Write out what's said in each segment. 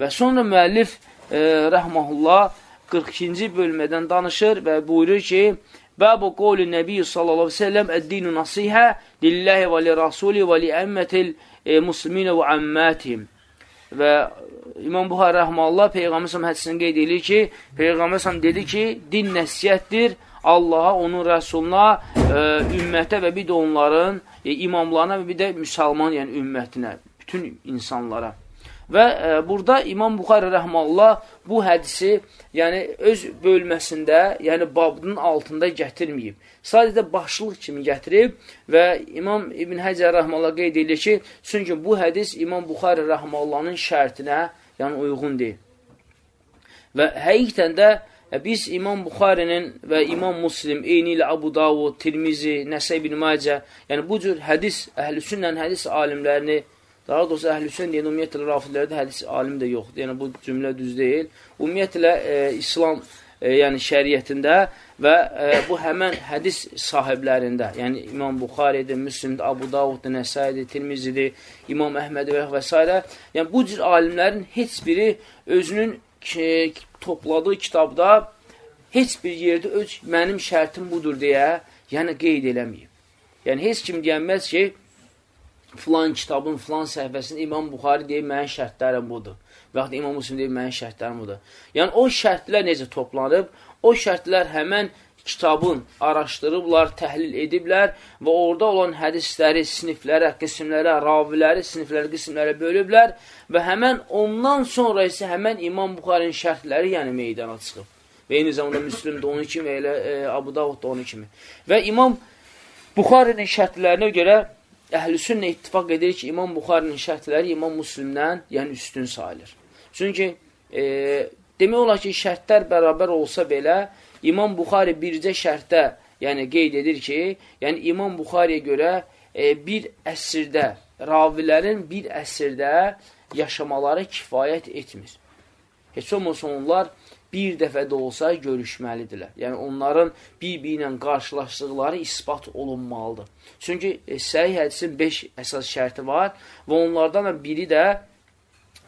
Və sonra müəllif e, rəhməhullah 42-ci bölmədən danışır və buyurur ki, Bəbu qovlu Nəbi sallallahu aleyhi ve sellem əddinu nasihə lillahi və li rasuli və li əmmətil e, musliminə və əmmətihim. Və İmam Buxar Rəhmallah Peyğəmbər səhəm hədisini qeyd edir ki, Peyğəmbər səhəm dedi ki, din nəsiyyətdir Allaha, onun rəsuluna, e, ümmətə və bir də onların e, imamlarına və bir də müsəlman, yəni ümmətinə, bütün insanlara. Və e, burada İmam Buxarə rəhməllah bu hədisi yəni öz bölməsində, yəni babının altında gətirməyib. Sadəcə başlıq kimi gətirib və İmam İbn Həcər rəhməllah qeyd edir ki, çünki bu hədis İmam Buxarə rəhməllahın şərtinə yəni uyğun deyil. Və həqiqətən də e, biz İmam Buxarinin və İmam Muslim, eyni ilə Abu Davud, Tirmizi, Nəsə ibn Macə, yəni bu cür hədis, əhlüsünnən hədis alimlərini Daha doğrusu əhl-hüseyn deyən ümumiyyətlə rafidlərdə hədis alim də yoxdur. Yəni bu cümlə düz deyil. Ümumiyyətlə e, İslam e, yəni şəriətində və e, bu həmən hədis sahiblərində, yəni İmam Buxaridir, Müslimdir, Abu Davuddur, Nəsaidir, Tirmizidir, İmam Əhmədi və, və s. Yəni bu cür alimlərin heç biri özünün ki, topladığı kitabda heç bir yerdə öz mənim şərtim budur deyə, yəni qeyd eləməyib. Yəni heç kim deyənməz ki, filan kitabın filan səhvəsində İmam Buxari deyir, mənim şərtlərim budur. Və yaxud İmam Müslim deyir, mənim şərtlərim budur. Yəni, o şərtlər necə toplanıb? O şərtlər həmən kitabın araşdırıblar, təhlil ediblər və orada olan hədisləri siniflərə, qismlərə, raviləri siniflərə, qismlərə bölüblər və həmən ondan sonra isə həmən İmam Buxarinin şərtləri yəni meydana çıxıb. Və eyni zamanda Müslüm də onun kimi, elə e, Abu Davud da onun kimi. Və İmam Buxarinin şərtlərinə görə əhlüsünnə ittifak edir ki, İmam Buxarinin şərtləri İmam Müslimdən, yəni üstün sayılır. Çünki e, demək olar ki, şərtlər bərabər olsa belə, İmam Buxari bircə şərtdə yəni qeyd edir ki, yəni İmam Buxariyə görə e, bir əsrdə, ravilərin bir əsrdə yaşamaları kifayət etmir. Heç olmasın onlar bir dəfə də olsa görüşməlidirlər. Yəni, onların bir-biri ilə qarşılaşdıqları ispat olunmalıdır. Çünki e, səhih hədisin 5 əsas şərti var və onlardan da biri də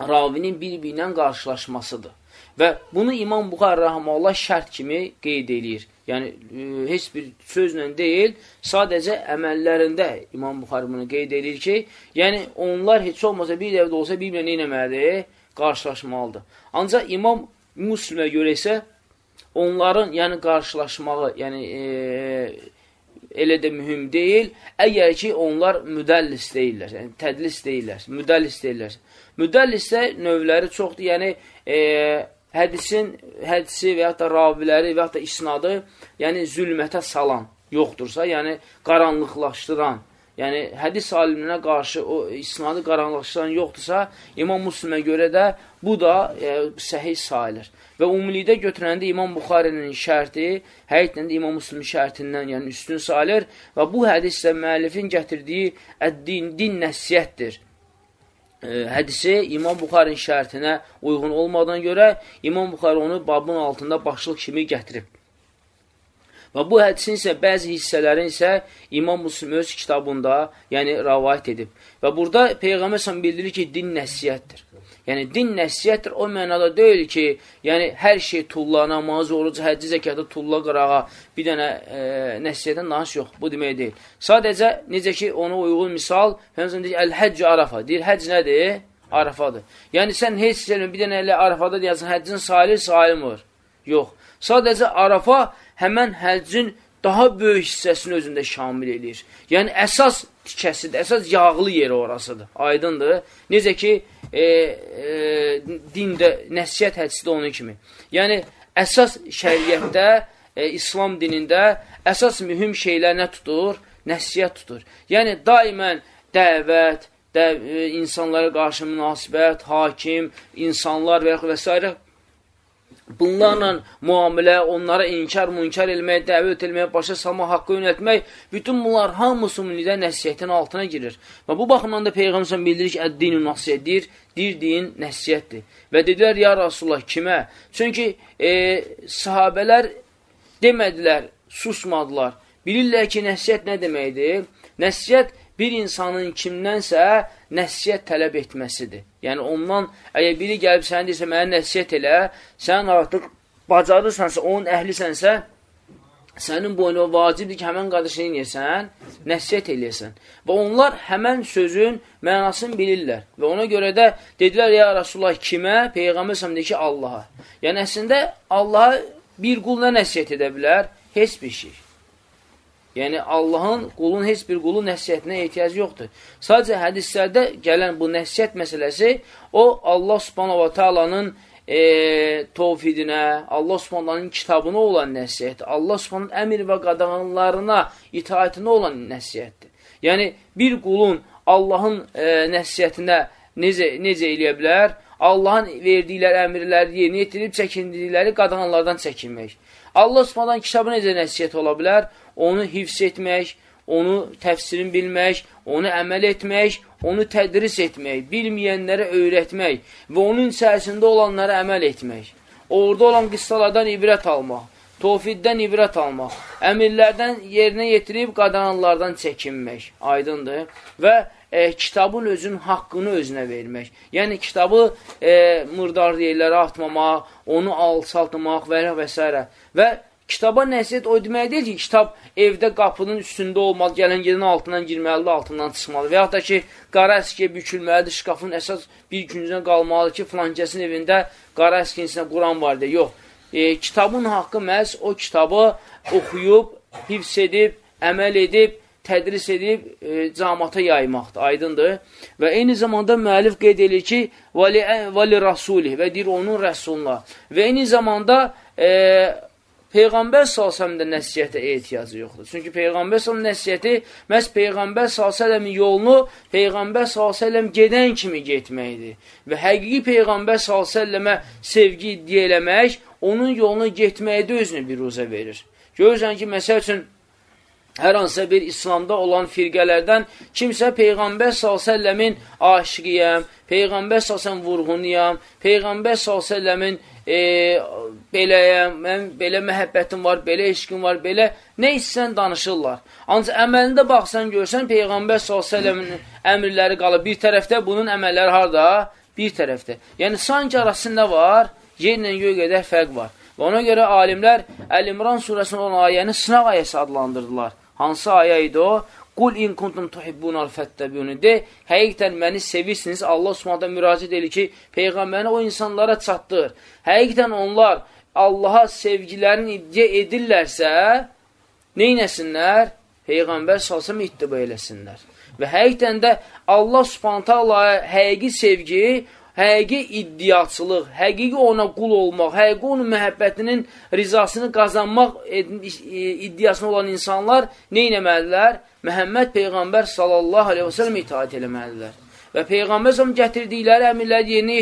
ravinin bir-biri ilə qarşılaşmasıdır. Və bunu İmam Buxar Rəhməllah şərt kimi qeyd eləyir. Yəni, e, heç bir sözlə deyil, sadəcə əməllərində İmam Buxar bunu qeyd edir ki, yəni onlar heç olmasa bir dəvdə olsa bir-birinə neynəməlidir? Qarşılaşmalıdır. Ancaq İmam Müslimə görə isə onların yəni qarşılaşmağı, yəni e, elə də mühüm deyil. Əgər ki, onlar müdəllis deyirlər, yəni tədlis deyirlər, müdəllis deyirlər. Müdəllisdə növləri çoxdur, yəni e, hədisin, hədisi və yaxud da raviləri və yaxud da isnadı, yəni zülmətə salan yoxdursa, yəni qaranlıqlaşdıran, yəni hədis alimlərinə qarşı o isnadı qaranlıqlaşdıran yoxdursa, İmam Müslimə görə də bu da e, səhih sayılır. Və ümumilikdə götürəndə İmam Buxarinin şərti həqiqətən də İmam Müslim şərtindən yəni üstün sayılır və bu hədis də müəllifin gətirdiyi əd-din, din nəsiyyətdir. E, hədisi İmam Buxarinin şərtinə uyğun olmadığına görə İmam Buxari onu babın altında başlıq kimi gətirib. Və bu hədisin isə bəzi hissələrin isə İmam Müslim öz kitabında, yəni rəvayət edib. Və burada Peyğəmbər sən bildirir ki, din nəsiyyətdir. Yəni, din nəsiyyətdir o mənada deyil ki, yəni hər şey tulla, namaz, oruc, həcci, zəkatı tulla qırağa, bir dənə e, nəsiyyətdən danış yox, bu demək deyil. Sadəcə, necə ki, ona uyğun misal, Peyğəmbər deyir, əl-həccü arafa, deyir, həcc nədir? Arafadır. Yəni, sən heç bir dənə elə arafada deyəsən, həccin sayılır, sayılmır. Yox. Sadəcə Arafa həmən həccin daha böyük hissəsini özündə şamil edir. Yəni, əsas tikəsidir, əsas yağlı yeri orasıdır. Aydındır. Necə ki, e, e, dində, nəsiyyət hədisi də onun kimi. Yəni, əsas şəriətdə, e, İslam dinində əsas mühüm şeylər nə tutur? Nəsiyyət tutur. Yəni, daimən dəvət, də, e, insanlara qarşı münasibət, hakim, insanlar və, və s. Bunlarla müamilə, onlara inkar, münkar eləmək, dəvət eləmək, başa salma, haqqı yönətmək, bütün bunlar hamısı ümumilikdə nəsiyyətin altına girir. Və bu baxımdan da Peyğəmbər bildirir ki, əd-dinu nəsiyyətdir, dir din nəsiyyətdir. Və dedilər, ya Rasulullah, kimə? Çünki e, sahabələr demədilər, susmadılar. Bilirlər ki, nəsiyyət nə deməkdir? Nəsiyyət bir insanın kimdənsə nəsiyyət tələb etməsidir. Yəni, ondan, əgər biri gəlib sənə deyirsə, mənə nəsiyyət elə, sən artıq bacarırsansa, onun əhlisənsə, sənin boyuna vacibdir ki, həmən qardaşını inəyəsən, nəsiyyət eləyəsən. Və onlar həmən sözün mənasını bilirlər. Və ona görə də dedilər, ya Rasulullah kimə? Peyğəmbər səmdə ki, Allaha. Yəni, əslində, Allaha bir qul nə nəsiyyət edə bilər? Heç bir şey. Yəni, Allahın, qulun heç bir qulun nəsiyyətinə ehtiyacı yoxdur. Sadəcə hədislərdə gələn bu nəsiyyət məsələsi, o Allah subhanahu wa ta'alanın e, tovfidinə, Allah subhanalının kitabına olan nəsiyyətdir. Allah subhanalının əmir və qadağanlarına, itaətinə olan nəsiyyətdir. Yəni, bir qulun Allahın e, nəsiyyətinə necə, necə eləyə bilər? Allahın verdikləri əmirləri yerinə yetirib çəkindikləri qadağanlardan çəkinmək. Allah subhanadan kitabı necə nəsiyyət ola bilər? Onu hifz etmək, onu təfsirin bilmək, onu əməl etmək, onu tədris etmək, bilməyənlərə öyrətmək və onun içərisində olanlara əməl etmək. Orada olan qıssalardan ibrət almaq, tovfiddən ibrət almaq, əmirlərdən yerinə yetirib qadağanlardan çəkinmək. Aydındır. Və e, kitabın özün haqqını özünə vermək. Yəni, kitabı e, mırdar yerlərə atmamaq, onu alçaltmaq və, və s. Və kitaba nəsiyyət o demək deyil ki, kitab evdə qapının üstündə olmalı, gələn gedin altından girməlidir, altından çıxmalı. Və yaxud da ki, qara əskiyə bükülməlidir, şkafın əsas bir güncünə qalmalıdır ki, filankəsin evində qara əskiyə Quran var deyə. Yox, e, kitabın haqqı məhz o kitabı oxuyub, hifz edib, əməl edib, tədris edib e, camata yaymaqdır, aydındır. Və eyni zamanda müəllif qeyd edir ki, vəli, vəli rasulih və deyir onun rəsuluna. Və eyni zamanda e, Peyğəmbər s.ə.v-də nəsiyyətə ehtiyacı yoxdur. Çünki Peyğəmbər s.ə.v nəsiyyəti məhz Peyğəmbər s.ə.v-in yolunu Peyğəmbər s.ə.v gedən kimi getməkdir. Və həqiqi Peyğəmbər s.ə.və sevgi iddia eləmək, onun yolunu getməkdə özünü bir uzə verir. Görürsən ki, məsəl üçün, hər hansısa bir İslamda olan firqələrdən kimsə Peyğəmbər s.ə.v-in aşiqiyəm, Peyğəmbər s.ə.v vurğunuyam, Peyğəmbər s.ə.v-in e, beləyəm, mən belə məhəbbətim var, belə eşqim var, belə nə istəsən danışırlar. Ancaq əməlində baxsan, görsən Peyğəmbər s.ə.v-in əmrləri qalır bir tərəfdə, bunun əməlləri harada? Bir tərəfdə. Yəni, sanki arasında var, yerlə göy qədər fərq var. Və ona görə alimlər Əl-İmran surəsinin olan ayəni sınaq ayəsi adlandırdılar. Hansı ayə idi o? Qul in kuntum tuhibbunal fəttəbuni. De, həqiqətən məni sevirsiniz. Allah Subhanahu müraciət edir ki, peyğəmbərini o insanlara çatdır. Həqiqətən onlar Allaha sevgilərini iddia edirlərsə, neynəsinlər? Peyğəmbər salsam ittiba eləsinlər. Və həqiqətən də Allah Subhanahu həqiqi sevgi həqiqi iddiaçılıq, həqiqi ona qul olmaq, həqiqi onun məhəbbətinin rizasını qazanmaq iddiasına olan insanlar nə eləməlidirlər? Məhəmməd Peyğəmbər sallallahu aleyhi və sələm itaat eləməlidirlər. Və Peyğəmbər səhəm gətirdikləri əmirləri yerinə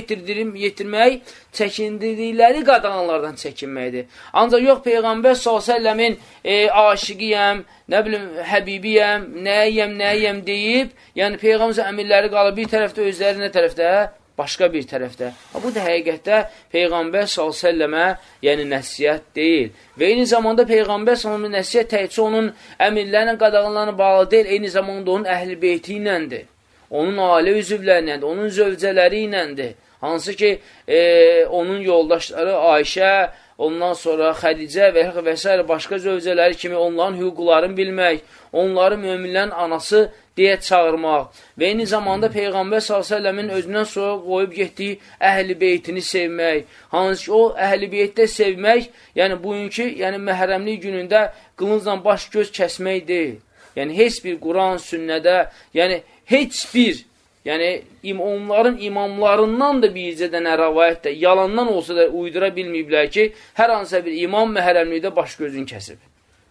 yetirmək, çəkindirdikləri qadağanlardan çəkinməkdir. Ancaq yox, Peyğəmbər s.ə.v-in e, aşiqiyəm, nə bilim, həbibiyəm, nəyəm, nəyəm deyib, yəni Peyğəmbər əmirləri qalıb bir tərəfdə, özləri nə tərəfdə? Başqa bir tərəfdə. Bu da həqiqətdə Peyğəmbər s.ə.və yəni nəsiyyət deyil. Və eyni zamanda Peyğəmbər s.ə.və nəsiyyət təkcə onun əmirlərlə, qadağanlarına bağlı deyil, eyni zamanda onun əhl-i beyti iləndir. Onun ailə üzvlərləndir, onun zövcələri iləndir. Hansı ki, e, onun yoldaşları Ayşə, ondan sonra Xədicə və, və s. başqa zövcələri kimi onların hüquqlarını bilmək, onları möminlərin anası deyə çağırmaq və eyni zamanda Peyğəmbər s.ə.v-in özündən sonra qoyub getdiyi əhl-i beytini sevmək, hansı ki, o əhl-i beytdə sevmək, yəni bugünkü yəni məhrəmlik günündə qılıncla baş göz kəsmək deyil. Yəni, heç bir Quran, sünnədə, yəni heç bir Yəni, im onların imamlarından da bircə dənə rəvayət də yalandan olsa da uydura bilməyiblər ki, hər hansısa bir imam məhərəmlikdə baş gözün kəsib.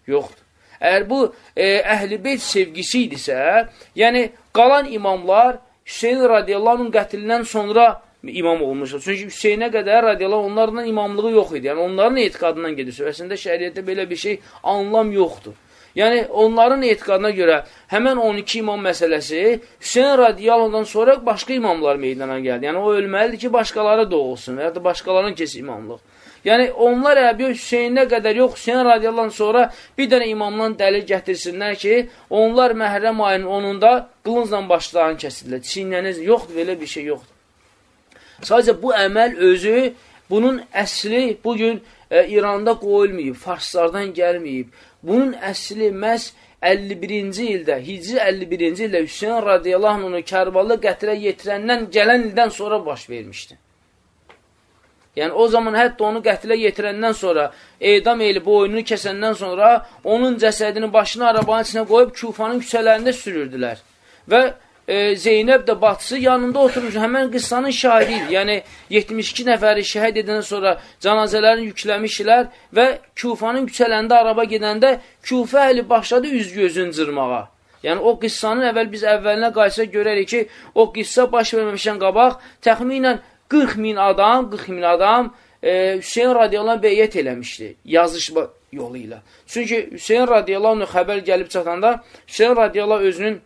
Yoxdur. Əgər bu e, əhl-i beyt sevgisi idisə, yəni qalan imamlar Hüseyin radiyallahu anh qətilindən sonra imam olmuşdur. Çünki Hüseynə qədər radiyallahu onlarla imamlığı yox idi. Yəni onların etiqadından gedir. Əslində şəriətdə belə bir şey anlam yoxdur. Yəni, onların etiqadına görə həmən 12 imam məsələsi Hüseyin radiyalından sonra başqa imamlar meydana gəldi. Yəni, o ölməlidir ki, başqaları doğulsun və ya da başqalarının kesin imamlıq. Yəni, onlar əbi Hüseyinə qədər yox, Hüseyin radiyallahu sonra bir dənə imamdan dəlil gətirsinlər ki, onlar məhrəm ayının 10-unda qılıncla başlarını kəsirlər. Çiynəniz yoxdur, belə bir şey yoxdur. Sadəcə bu əməl özü, bunun əsli bugün e, İranda qoyulmayıb, farslardan gəlməyib. Bunun əsli məhz 51-ci ildə, Hicri 51-ci ildə Hüseyin radiyallahu anh Kərbalı qətrə yetirəndən gələn ildən sonra baş vermişdi. Yəni, o zaman hətta onu qətlə yetirəndən sonra, edam eli boynunu kəsəndən sonra, onun cəsədini başını arabanın içinə qoyub Kufanın küçələrində sürürdülər. Və e, Zeynəb də batısı yanında oturmuş, həmən qıssanın şahidi yəni 72 nəfəri şəhid edəndən sonra canazələrini yükləmişlər və Kufanın küçələrində araba gedəndə Kufə əli başladı üz gözün cırmağa. Yəni, o qıssanın əvvəl biz əvvəlinə qaysa görərik ki, o qıssa baş verməmişən qabaq təxminən 40 min adam, 40 min adam e, Hüseyin radiyallahu beyyət eləmişdi yazışma yolu ilə. Çünki Hüseyin radiyallahu xəbər gəlib çatanda Hüseyin radiyallahu özünün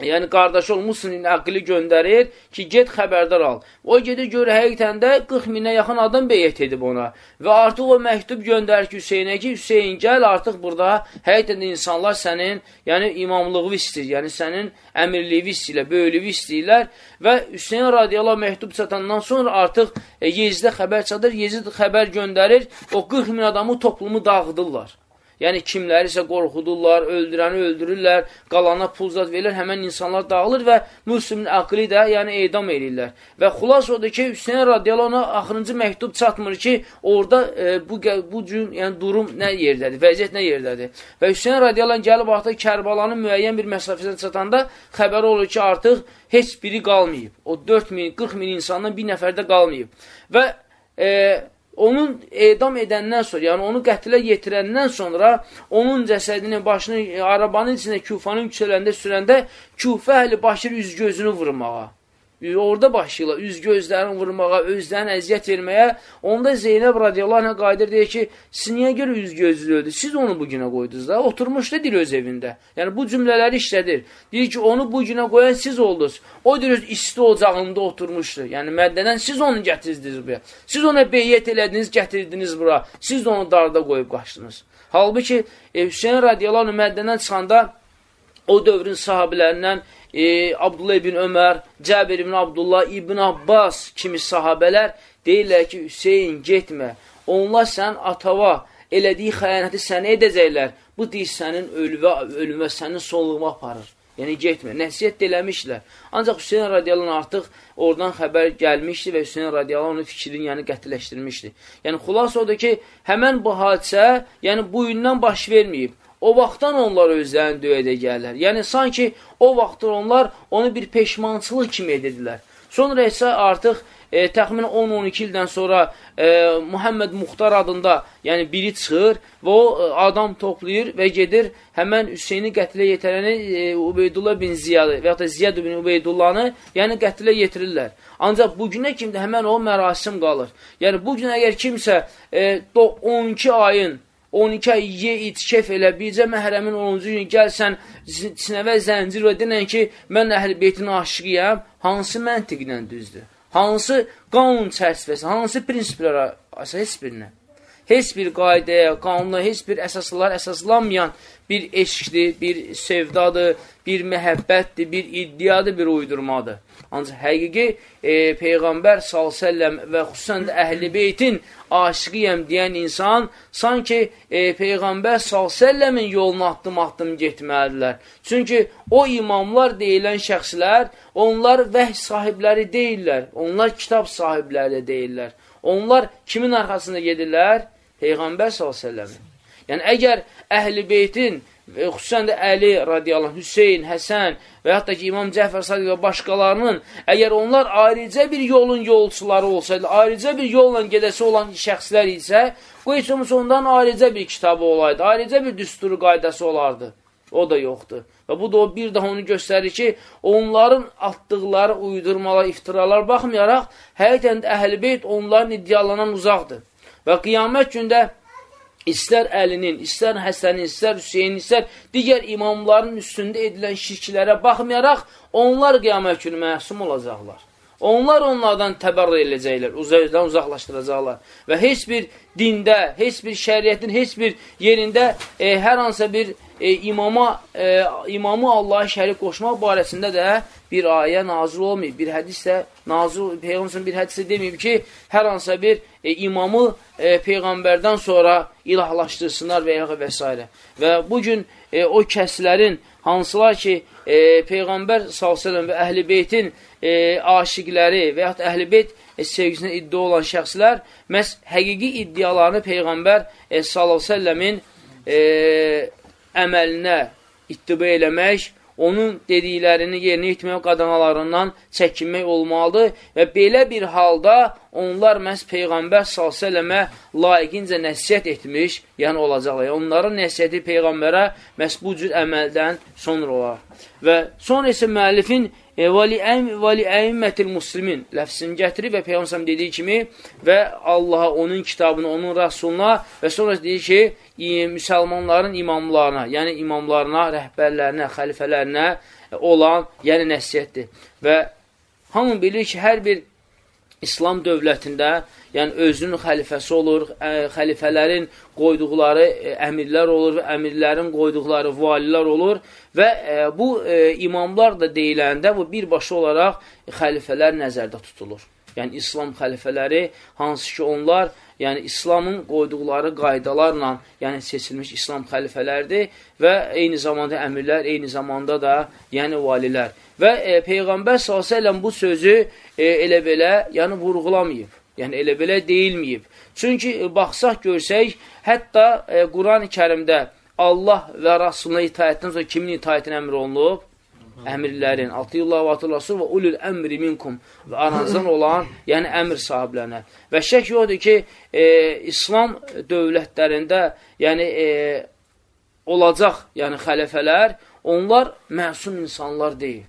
yəni qardaşı olmuşsun əqli göndərir ki, get xəbərdar al. O gedir görür həqiqətən də 40 minə yaxın adam beyyət edib ona. Və artıq o məktub göndərir ki, Hüseynə ki, Hüseyin gəl, artıq burada həqiqətən də insanlar sənin, yəni imamlığı istəyir, yəni sənin əmirliyi istəyirlər, böyülüyü istəyirlər və Hüseyin radiyallahu məktub çatandan sonra artıq e, Yezdə xəbər çadır, Yezid xəbər göndərir, o 40 min adamı toplumu dağıdırlar. Yəni kimləri isə qorxudurlar, öldürəni öldürürlər, qalana pul zat verirlər, həmən insanlar dağılır və Müslümin əqli də yəni edam edirlər. Və xulas odur ki, Hüseyin radiyallahu ona axırıncı məktub çatmır ki, orada e, bu, bu cür yəni, durum nə yerdədir, vəziyyət nə yerdədir. Və Hüseyin radiyallahu gəlib artıq Kərbalanın müəyyən bir məsafəsinə çatanda xəbər olur ki, artıq heç biri qalmayıb. O 4 min, 40 min insandan bir nəfər də qalmayıb. Və e, onun edam edəndən sonra, yəni onu qətlə yetirəndən sonra onun cəsədini, başını arabanın içində Kufanın küçələrində sürəndə Kufə əhli başır üz gözünü vurmağa orada başlayırlar üz gözlərini vurmağa, özlərini əziyyət verməyə. Onda Zeynəb radiyallahu anh qaydır deyir ki, siz niyə görə üz gözlüydü? Siz onu bu günə qoydunuz da, oturmuşdu dil öz evində. Yəni bu cümlələri işlədir. Deyir ki, onu bu günə qoyan siz oldunuz. O öz isti ocağında oturmuşdu. Yəni məddədən siz onu gətirdiniz buraya. Siz ona beyyət elədiniz, gətirdiniz bura. Siz də onu darda qoyub qaçdınız. Halbuki e, Hüseyin radiyallahu anh məddədən çıxanda o dövrün sahabilərindən e, Abdullah ibn Ömər, Cəbir ibn Abdullah, ibn Abbas kimi sahabələr deyirlər ki, Hüseyin getmə, onlar sən atava elədiyi xəyanəti sənə edəcəklər, bu deyir sənin ölvə, ölümə, sənin sonluğuma aparır. Yəni, getmə. Nəsiyyət eləmişlər. Ancaq Hüseyin radiyallahu artıq oradan xəbər gəlmişdi və Hüseyin radiyallahu onun fikrini yəni qətiləşdirmişdi. Yəni, xulas odur ki, həmən bu hadisə, yəni bu gündən baş verməyib o vaxtdan onlar özlərini döyədə gəlirlər. Yəni, sanki o vaxtdan onlar onu bir peşmançılıq kimi edirdilər. Sonra isə artıq e, təxminən 10-12 ildən sonra e, Muhammed Muxtar adında yəni biri çıxır və o e, adam toplayır və gedir həmən Hüseyni qətlə yetərəni e, Ubeydullah bin Ziyadı və ya da Ziyad bin Ubeydullahını yəni qətlə yetirirlər. Ancaq bugünə kimi də həmən o mərasim qalır. Yəni bugün əgər kimsə e, 12 ayın 12 ay ye, iç, kef elə, bircə məhrəmin 10-cu gün gəlsən, sinəvə zəncir və denən ki, mən əhl-i beytin aşıqıyam, hansı məntiqlə düzdür? Hansı qanun çərçivəsi, hansı prinsiplərə, heç birinə? Heç bir qaydaya, qanuna, heç bir əsaslar əsaslanmayan bir eşqdir, bir sevdadır, bir məhəbbətdir, bir iddiadır, bir uydurmadır. Ancaq həqiqi e, Peyğəmbər s.ə.v və xüsusən də əhl-i beytin aşiqiyəm deyən insan sanki e, Peyğəmbər s.ə.v-in yoluna addım-addım getməlidirlər. Çünki o imamlar deyilən şəxslər, onlar vəh sahibləri deyirlər, onlar kitab sahibləri deyirlər. Onlar kimin arxasında gedirlər? Peyğəmbər s.ə.v-in. Yəni, əgər əhl-i beytin və xüsusən də Əli radiyallahu, Hüseyin, Həsən və hətta ki, İmam Cəhfər Sadiq və başqalarının, əgər onlar ayrıca bir yolun yolçuları olsaydı, ayrıca bir yolla gedəsi olan şəxslər isə, bu heç olmuş ondan ayrıca bir kitabı olaydı, ayrıca bir düsturu qaydası olardı. O da yoxdur. Və bu da o bir daha onu göstərir ki, onların atdıqları uydurmalar, iftiralar baxmayaraq, həqiqətən də əhl-i beyt onların iddialanan uzaqdır. Və qiyamət gündə istər Əlinin, istər Həsənin, istər Hüseynin, istər digər imamların üstündə edilən şirklərə baxmayaraq, onlar qiyamət günü məsum olacaqlar. Onlar onlardan təbərrə eləcəklər, uzaqdan uzaqlaşdıracaqlar. Və heç bir dində, heç bir şəriyyətin, heç bir yerində e, hər hansısa bir e, imama, e, imamı Allaha şərik qoşmaq barəsində də bir ayə nazil olmayıb, bir hədis də nazil, Peyğəmbərin bir hədisi deməyib ki, hər hansısa bir e, imamı e, Peyğəmbərdən sonra ilahlaşdırsınlar və ya və s. Və bugün e, o kəslərin hansılar ki, e, Peyğəmbər s.ə.v və Əhl-i Beytin e, aşiqləri və yaxud Əhl-i Beyt e, sevgisinə iddia olan şəxslər məhz həqiqi iddialarını Peyğəmbər e, s.ə.v-in e, əməlinə ittiba eləmək, onun dediklərini yerinə etmək qadanalarından çəkinmək olmalıdır və belə bir halda onlar məhz Peyğəmbər s.ə.və layiqincə nəsiyyət etmiş, yəni olacaqlar. Yəni, onların nəsiyyəti Peyğəmbərə məhz bu cür əməldən sonra olar. Və sonra isə müəllifin e, vəli əimmətil muslimin ləfsini gətirir və Peyğəmbər dediyi kimi və Allaha, onun kitabına, onun rəsuluna və sonra deyir ki, müsəlmanların imamlarına, yəni imamlarına, rəhbərlərinə, xəlifələrinə olan, yəni nəsiyyətdir. Və hamı bilir ki, hər bir İslam dövlətində, yəni özünün xəlifəsi olur, ə, xəlifələrin qoyduqları ə, əmirlər olur və əmirlərin qoyduqları valilər olur və bu imamlar da deyiləndə bu birbaşa olaraq xəlifələr nəzərdə tutulur. Yəni İslam xəlifələri, hansı ki onlar yəni İslamın qoyduqları qaydalarla yəni seçilmiş İslam xəlifələrdir və eyni zamanda əmirlər, eyni zamanda da yəni valilər. Və e, Peyğəmbər s.ə.v bu sözü e, elə belə yəni vurğulamayıb. Yəni elə belə deyilməyib. Çünki e, baxsaq görsək, hətta e, Quran-ı Kərimdə Allah və Rasuluna itaətdən sonra kimin itaətinə əmr olunub? Əmirlərin, atiyullah və atiyullah rasul və ulul əmri minkum və aranızdan olan, yəni əmr sahiblərinə. Və şək yoxdur ki, e, İslam dövlətlərində, yəni e, olacaq, yəni xələfələr, onlar məsum insanlar deyil.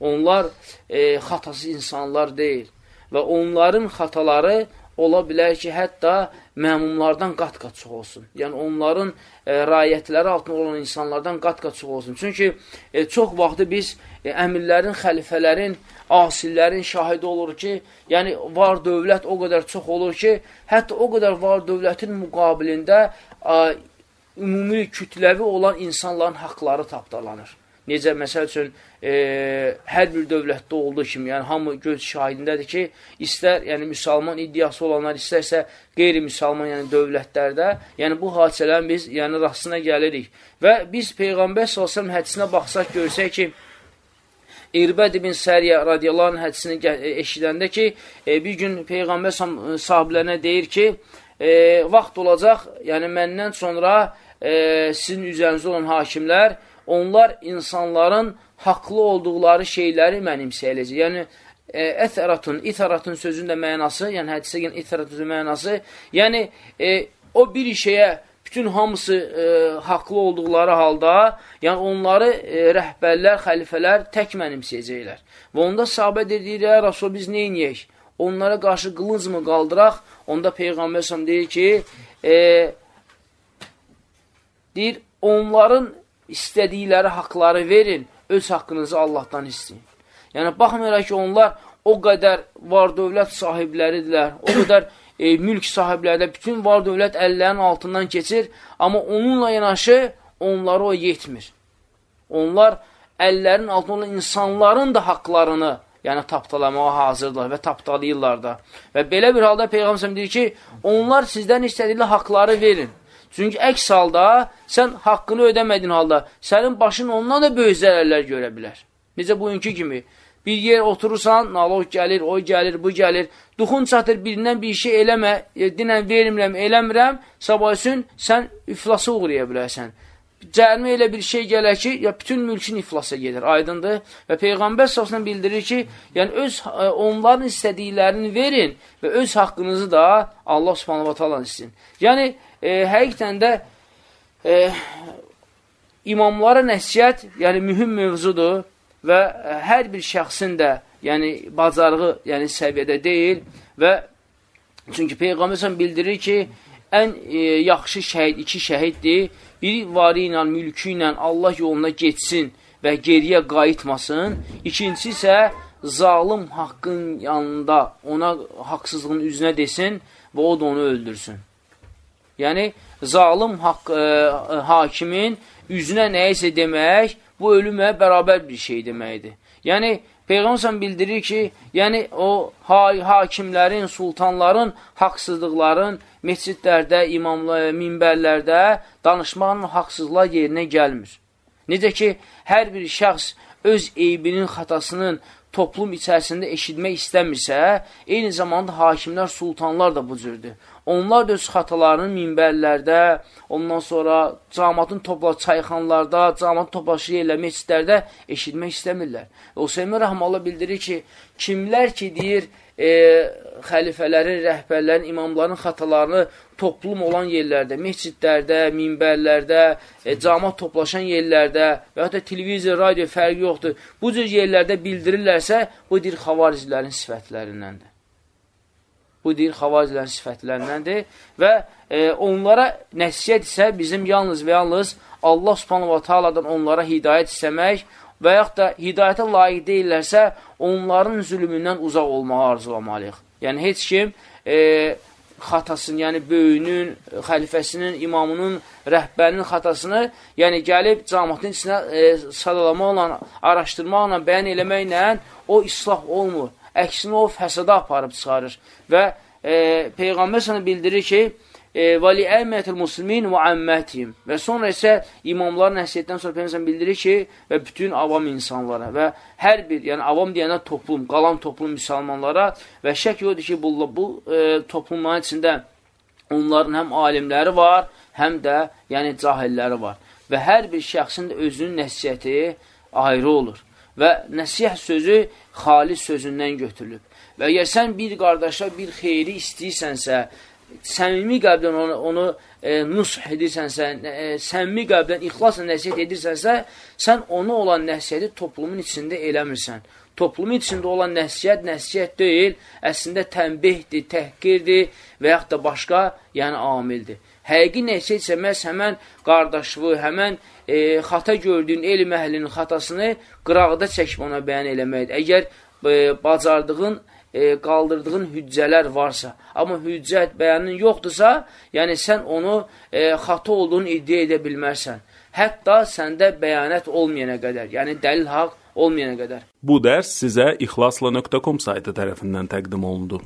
Onlar e, xatası insanlar deyil və onların xataları ola bilər ki, hətta məmumlardan qat-qat çox olsun. Yəni, onların e, rayətləri altında olan insanlardan qat-qat çox olsun. Çünki e, çox vaxtı biz e, əmirlərin, xəlifələrin, asillərin şahidi olur ki, yəni var dövlət o qədər çox olur ki, hətta o qədər var dövlətin müqabilində a, ümumi kütləvi olan insanların haqları tapdalanır. Necə, məsəl üçün, e, hər bir dövlətdə olduğu kimi, yəni hamı göz şahidindədir ki, istər yəni müsəlman iddiası olanlar, istərsə qeyri-müsəlman yəni dövlətlərdə, yəni bu hadisələrin biz yəni rastına gəlirik. Və biz Peyğəmbər s.ə.v hədisinə baxsaq görsək ki, İrbəd ibn Səriyə radiyallahu anh hədisini eşidəndə ki, e, bir gün Peyğəmbər sahiblərinə deyir ki, e, vaxt olacaq, yəni məndən sonra e, sizin üzərinizdə olan hakimlər, onlar insanların haqlı olduqları şeyləri mənimsəyəcək. Yəni, e, əthəratun, ithəratun sözün də mənası, yəni hədisə gələn ithəratun mənası, yəni e, o bir şeyə bütün hamısı e, haqlı olduqları halda, yəni onları e, rəhbərlər, xəlifələr tək mənimsəyəcəklər. Və onda sahabə dediklər, Rasul biz neyniyək? Onlara qarşı qılınc mı qaldıraq? Onda Peyğəmbər deyir ki, e, deyir, onların istədikləri haqları verin, öz haqqınızı Allahdan istəyin. Yəni, baxmayaraq ki, onlar o qədər var dövlət sahibləridirlər, o qədər e, mülk sahiblərdə bütün var dövlət əllərin altından keçir, amma onunla yanaşı onları o yetmir. Onlar əllərin altında olan insanların da haqlarını yəni tapdalamağa hazırdır və tapdalayırlar da. Və belə bir halda Peyğəmbər deyir ki, onlar sizdən istədikləri haqları verin. Çünki əks halda sən haqqını ödəmədiyin halda sənin başın ondan da böyük zərərlər görə bilər. Necə bugünkü kimi. Bir yer oturursan, nalog gəlir, o gəlir, bu gəlir. Duxun çatır birindən bir şey eləmə, e, dinən verilmirəm, eləmirəm, sabah üçün sən iflasa uğraya bilərsən. Cərimə elə bir şey gələr ki, ya bütün mülkün iflasa gedir, aydındır. Və Peyğəmbər səsindən bildirir ki, yəni öz e, onların istədiklərini verin və öz haqqınızı da Allah subhanahu wa ta'ala istəyin. Yəni, e, həqiqətən də e, imamlara nəsiyyət, yəni mühüm mövzudur və hər bir şəxsin də yəni bacarığı yəni səviyyədə deyil və çünki Peyğəmbər bildirir ki, ən e, yaxşı şəhid, iki şəhiddir. Biri varı ilə, mülkü ilə Allah yoluna getsin və geriyə qayıtmasın. İkincisi isə zalim haqqın yanında ona haqsızlığın üzünə desin və o da onu öldürsün. Yəni, zalim haqq, ə, e, hakimin üzünə nəyisə demək, bu ölümə bərabər bir şey deməkdir. Yəni, Peyğəmbər bildirir ki, yəni o ha hakimlərin, sultanların haqsızlıqların məscidlərdə, imamlar, minbərlərdə danışmağın haqsızlığa yerinə gəlmir. Necə ki, hər bir şəxs öz eybinin, xatasının toplum içərisində eşitmək istəmirsə, eyni zamanda hakimlər, sultanlar da bu cürdür. Onlar öz xatalarını minbərlərdə, ondan sonra camatın topla çayxanlarda, camatın toplaşı yerlər, meçidlərdə eşitmək istəmirlər. Hüseymin Rəhmalı bildirir ki, kimlər ki, deyir, e, xəlifələrin, rəhbərlərin, imamların xatalarını toplum olan yerlərdə, mescidlərdə, minbərlərdə, e, camat toplaşan yerlərdə və ya da televizor, radio fərqi yoxdur. Bu cür yerlərdə bildirirlərsə, bu deyir xavaricilərin sifətlərindəndir. Bu deyir xavaricilərin sifətlərindəndir və e, onlara nəsiyyət isə bizim yalnız və yalnız Allah subhanahu wa ta'aladan onlara hidayət istəmək, və yaxud da hidayətə layiq deyirlərsə, onların zülmündən uzaq olmağı arzulamalıyıq. Yəni, heç kim e, xatasını, yəni böyünün, xəlifəsinin, imamının, rəhbərinin xatasını, yəni gəlib camatın içinə e, sadalamaqla, araşdırmaqla, bəyan eləməklə o islah olmur. Əksinə o fəsada aparıb çıxarır. Və e, Peyğəmbər sana bildirir ki, və li əmmətil muslimin və əmmətihim. Və sonra isə imamların nəsiyyətdən sonra Peygəmbər bildirir ki, və bütün avam insanlara və hər bir, yəni avam deyəndə toplum, qalan toplum müsəlmanlara və şək yoxdur ki, bu, bu e, toplumların içində onların həm alimləri var, həm də yəni cahilləri var. Və hər bir şəxsin də özünün nəsiyyəti ayrı olur. Və nəsiyyət sözü xalis sözündən götürülüb. Və əgər sən bir qardaşa bir xeyri istəyirsənsə, səmimi qəlbdən onu, onu e, nush edirsənsə, e, səmimi qəlbdən ixlasla nəsiyyət edirsənsə, sən onu olan nəsiyyəti toplumun içində eləmirsən. Toplumun içində olan nəsiyyət, nəsiyyət deyil, əslində tənbihdir, təhqirdir və yaxud da başqa, yəni amildir. Həqiqi nəsiyyət isə məhz həmən qardaşlığı, həmən e, xata gördüyün elm əhlinin xatasını qırağda çəkib ona bəyan eləməkdir. Əgər e, bacardığın e, qaldırdığın hüccələr varsa, amma hüccət bəyanın yoxdursa, yəni sən onu e, xata olduğunu iddia edə bilmərsən. Hətta səndə bəyanət olmayana qədər, yəni dəlil haqq olmayana qədər. Bu dərs sizə ixlasla.com saytı tərəfindən təqdim olundu.